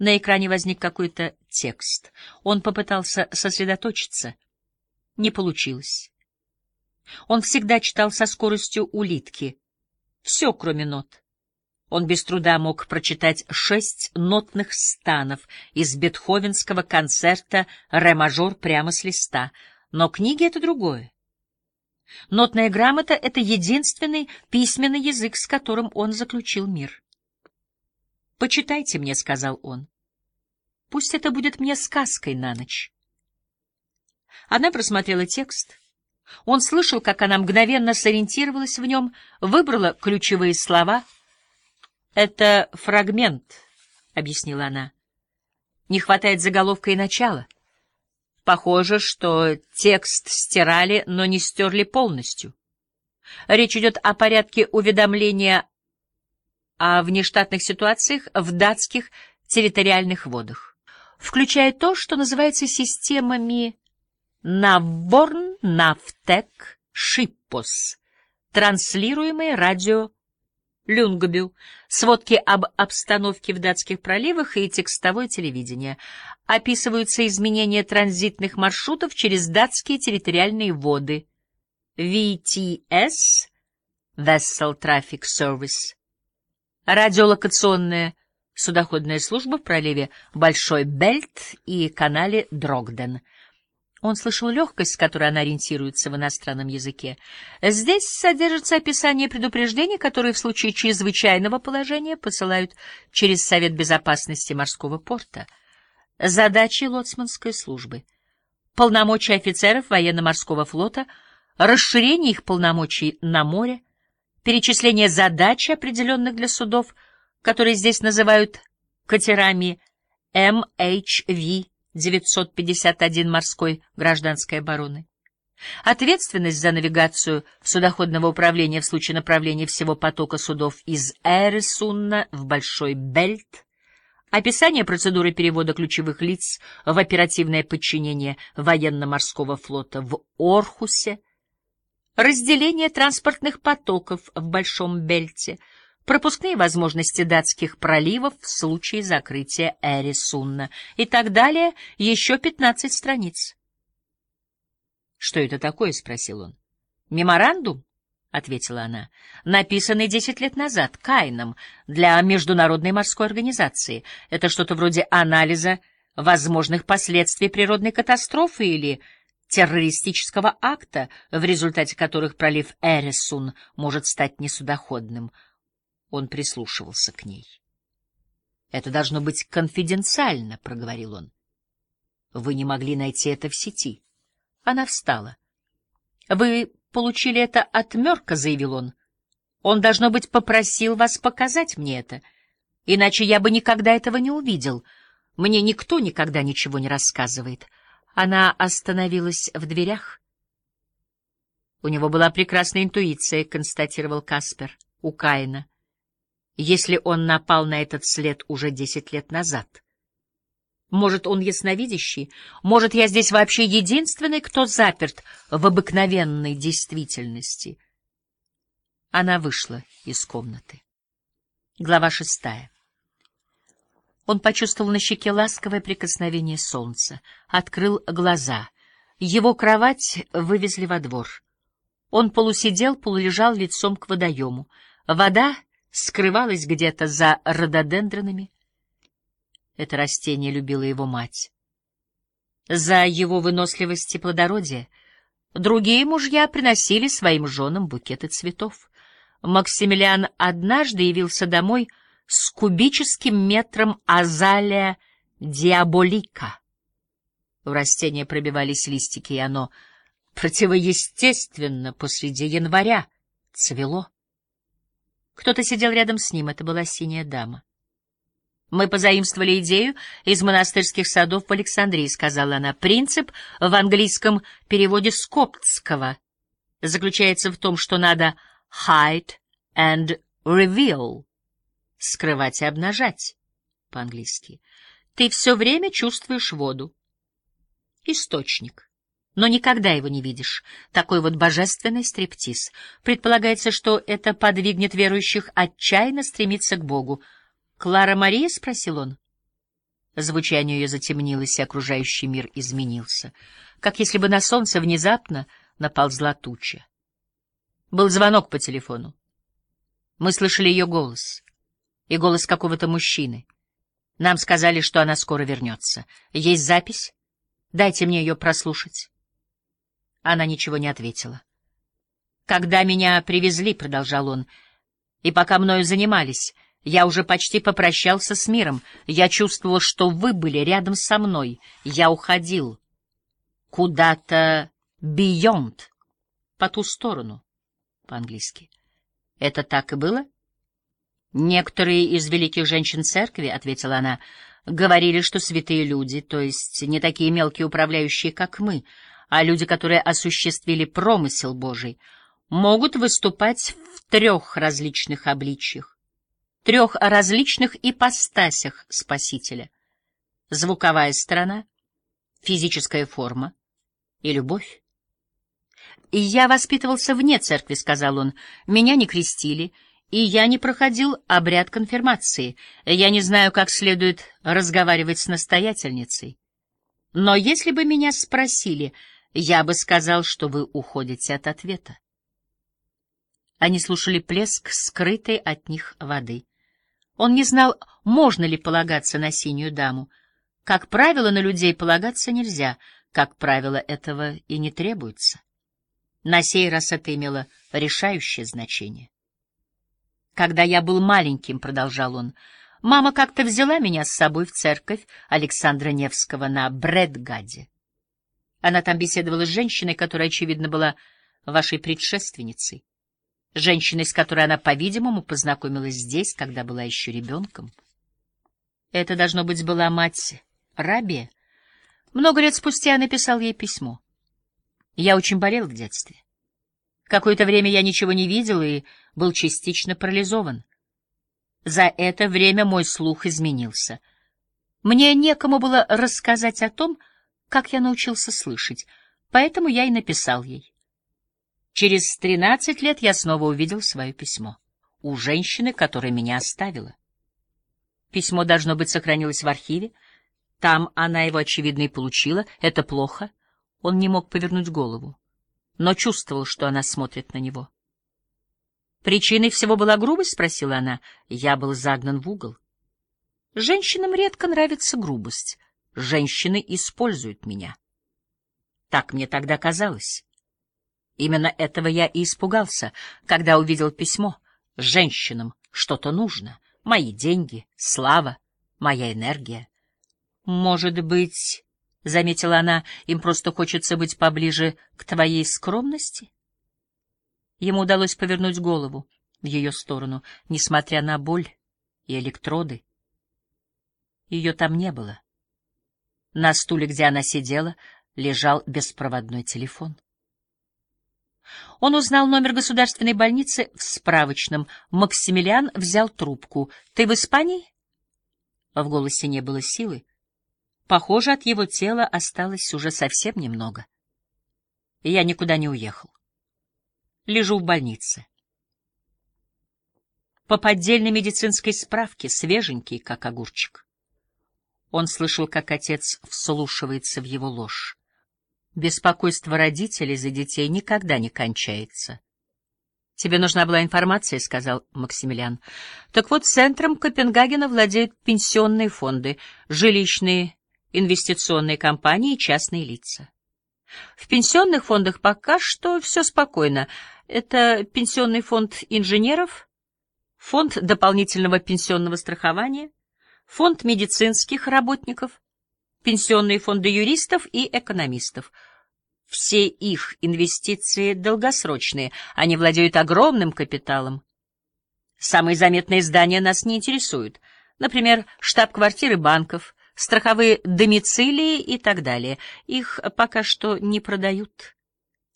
На экране возник какой-то текст. Он попытался сосредоточиться. Не получилось. Он всегда читал со скоростью улитки. Все, кроме нот. Он без труда мог прочитать шесть нотных станов из бетховенского концерта «Ре-мажор» прямо с листа. Но книги — это другое. Нотная грамота — это единственный письменный язык, с которым он заключил мир. «Почитайте мне», — сказал он. «Пусть это будет мне сказкой на ночь». Она просмотрела текст. Он слышал, как она мгновенно сориентировалась в нем, выбрала ключевые слова — «Это фрагмент», — объяснила она. «Не хватает заголовка и начала. Похоже, что текст стирали, но не стерли полностью. Речь идет о порядке уведомления о внештатных ситуациях в датских территориальных водах, включая то, что называется системами Навборн, Навтек, Шиппос, транслируемые радио Люнгбю, сводки об обстановке в датских проливах и текстовое телевидение. Описываются изменения транзитных маршрутов через датские территориальные воды. VTS — Vessel Traffic Service. Радиолокационная судоходная служба в проливе Большой Бельт и канале Дрогден — он слышал легкость, с которой она ориентируется в иностранном языке. Здесь содержится описание предупреждений, которые в случае чрезвычайного положения посылают через Совет Безопасности морского порта. Задачи лоцманской службы. Полномочия офицеров военно-морского флота, расширение их полномочий на море, перечисление задач, определенных для судов, которые здесь называют катерами МХВ 951 морской гражданской обороны. Ответственность за навигацию судоходного управления в случае направления всего потока судов из Эресунна в Большой Бельт, описание процедуры перевода ключевых лиц в оперативное подчинение военно-морского флота в Орхусе, разделение транспортных потоков в Большом Бельте — пропускные возможности датских проливов в случае закрытия Эрисунна и так далее, еще 15 страниц. «Что это такое?» — спросил он. «Меморандум?» — ответила она, — написанный десять лет назад Кайном для Международной морской организации. Это что-то вроде анализа возможных последствий природной катастрофы или террористического акта, в результате которых пролив Эрисун может стать несудоходным — он прислушивался к ней. — Это должно быть конфиденциально, — проговорил он. — Вы не могли найти это в сети. Она встала. — Вы получили это от Мерка, — заявил он. — Он, должно быть, попросил вас показать мне это. Иначе я бы никогда этого не увидел. Мне никто никогда ничего не рассказывает. Она остановилась в дверях. — У него была прекрасная интуиция, — констатировал Каспер, — у Каина если он напал на этот след уже десять лет назад. Может, он ясновидящий? Может, я здесь вообще единственный, кто заперт в обыкновенной действительности? Она вышла из комнаты. Глава шестая. Он почувствовал на щеке ласковое прикосновение солнца, открыл глаза. Его кровать вывезли во двор. Он полусидел, полулежал лицом к водоему. Вода скрывалась где-то за рододендронами. Это растение любила его мать. За его выносливость и плодородие другие мужья приносили своим женам букеты цветов. Максимилиан однажды явился домой с кубическим метром азалия диаболика. В растение пробивались листики, и оно противоестественно посреди января цвело. Кто-то сидел рядом с ним, это была синяя дама. «Мы позаимствовали идею из монастырских садов в Александрии», — сказала она. «Принцип в английском переводе Скоптского заключается в том, что надо hide and reveal — скрывать и обнажать по-английски. Ты все время чувствуешь воду. Источник но никогда его не видишь. Такой вот божественный стриптиз. Предполагается, что это подвигнет верующих отчаянно стремиться к Богу. «Клара Мария?» — спросил он. Звучание ее затемнилось, и окружающий мир изменился, как если бы на солнце внезапно наползла туча. Был звонок по телефону. Мы слышали ее голос и голос какого-то мужчины. Нам сказали, что она скоро вернется. Есть запись? Дайте мне ее прослушать. Она ничего не ответила. «Когда меня привезли», — продолжал он, — «и пока мною занимались, я уже почти попрощался с миром. Я чувствовал, что вы были рядом со мной. Я уходил. Куда-то beyond, по ту сторону, по-английски. Это так и было?» «Некоторые из великих женщин церкви, — ответила она, — говорили, что святые люди, то есть не такие мелкие управляющие, как мы, — а люди, которые осуществили промысел Божий, могут выступать в трех различных обличьях, трех различных ипостасях Спасителя. Звуковая сторона, физическая форма и любовь. «И я воспитывался вне церкви», — сказал он, — «меня не крестили». И я не проходил обряд конфирмации. Я не знаю, как следует разговаривать с настоятельницей. Но если бы меня спросили, я бы сказал, что вы уходите от ответа. Они слушали плеск скрытой от них воды. Он не знал, можно ли полагаться на синюю даму. Как правило, на людей полагаться нельзя, как правило, этого и не требуется. На сей раз это имело решающее значение. «Когда я был маленьким», — продолжал он, — «мама как-то взяла меня с собой в церковь Александра Невского на Брэдгаде. Она там беседовала с женщиной, которая, очевидно, была вашей предшественницей. Женщиной, с которой она, по-видимому, познакомилась здесь, когда была еще ребенком. Это, должно быть, была мать Раби. Много лет спустя я написал ей письмо. Я очень болел в детстве. Какое-то время я ничего не видел и был частично парализован. За это время мой слух изменился. Мне некому было рассказать о том, как я научился слышать, поэтому я и написал ей. Через тринадцать лет я снова увидел свое письмо у женщины, которая меня оставила. Письмо, должно быть, сохранилось в архиве. Там она его, очевидно, и получила. Это плохо. Он не мог повернуть голову, но чувствовал, что она смотрит на него. «Причиной всего была грубость?» — спросила она. Я был загнан в угол. Женщинам редко нравится грубость — женщины используют меня. Так мне тогда казалось. Именно этого я и испугался, когда увидел письмо. Женщинам что-то нужно. Мои деньги, слава, моя энергия. Может быть, — заметила она, — им просто хочется быть поближе к твоей скромности? Ему удалось повернуть голову в ее сторону, несмотря на боль и электроды. Ее там не было. На стуле, где она сидела, лежал беспроводной телефон. Он узнал номер государственной больницы в справочном. Максимилиан взял трубку. «Ты в Испании?» В голосе не было силы. Похоже, от его тела осталось уже совсем немного. Я никуда не уехал. Лежу в больнице. По поддельной медицинской справке, свеженький, как огурчик. Он слышал, как отец вслушивается в его ложь. Беспокойство родителей за детей никогда не кончается. «Тебе нужна была информация», — сказал Максимилиан. «Так вот, центром Копенгагена владеют пенсионные фонды, жилищные, инвестиционные компании и частные лица. В пенсионных фондах пока что все спокойно. Это пенсионный фонд инженеров, фонд дополнительного пенсионного страхования — фонд медицинских работников, пенсионные фонды юристов и экономистов. Все их инвестиции долгосрочные, они владеют огромным капиталом. Самые заметные здания нас не интересуют. Например, штаб-квартиры банков, страховые домицилии и так далее. Их пока что не продают.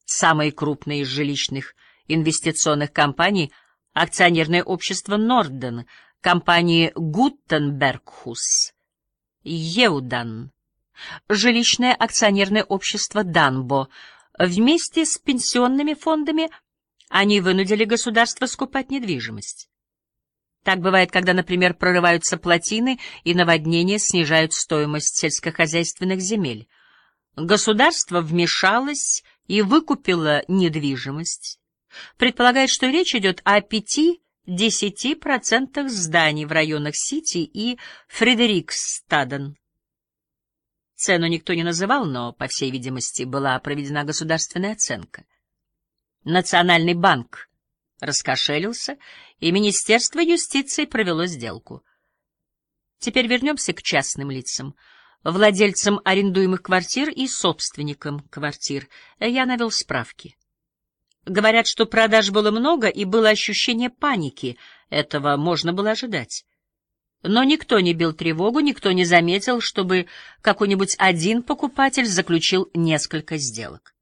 Самые крупные из жилищных инвестиционных компаний — акционерное общество «Норден», компании Гутенбергхус, Еудан, жилищное акционерное общество Данбо. Вместе с пенсионными фондами они вынудили государство скупать недвижимость. Так бывает, когда, например, прорываются плотины и наводнения снижают стоимость сельскохозяйственных земель. Государство вмешалось и выкупило недвижимость. Предполагает, что речь идет о 5-10% зданий в районах Сити и Фредерикстаден. Цену никто не называл, но, по всей видимости, была проведена государственная оценка. Национальный банк раскошелился, и Министерство юстиции провело сделку. Теперь вернемся к частным лицам, владельцам арендуемых квартир и собственникам квартир. Я навел справки. Говорят, что продаж было много, и было ощущение паники. Этого можно было ожидать. Но никто не бил тревогу, никто не заметил, чтобы какой-нибудь один покупатель заключил несколько сделок.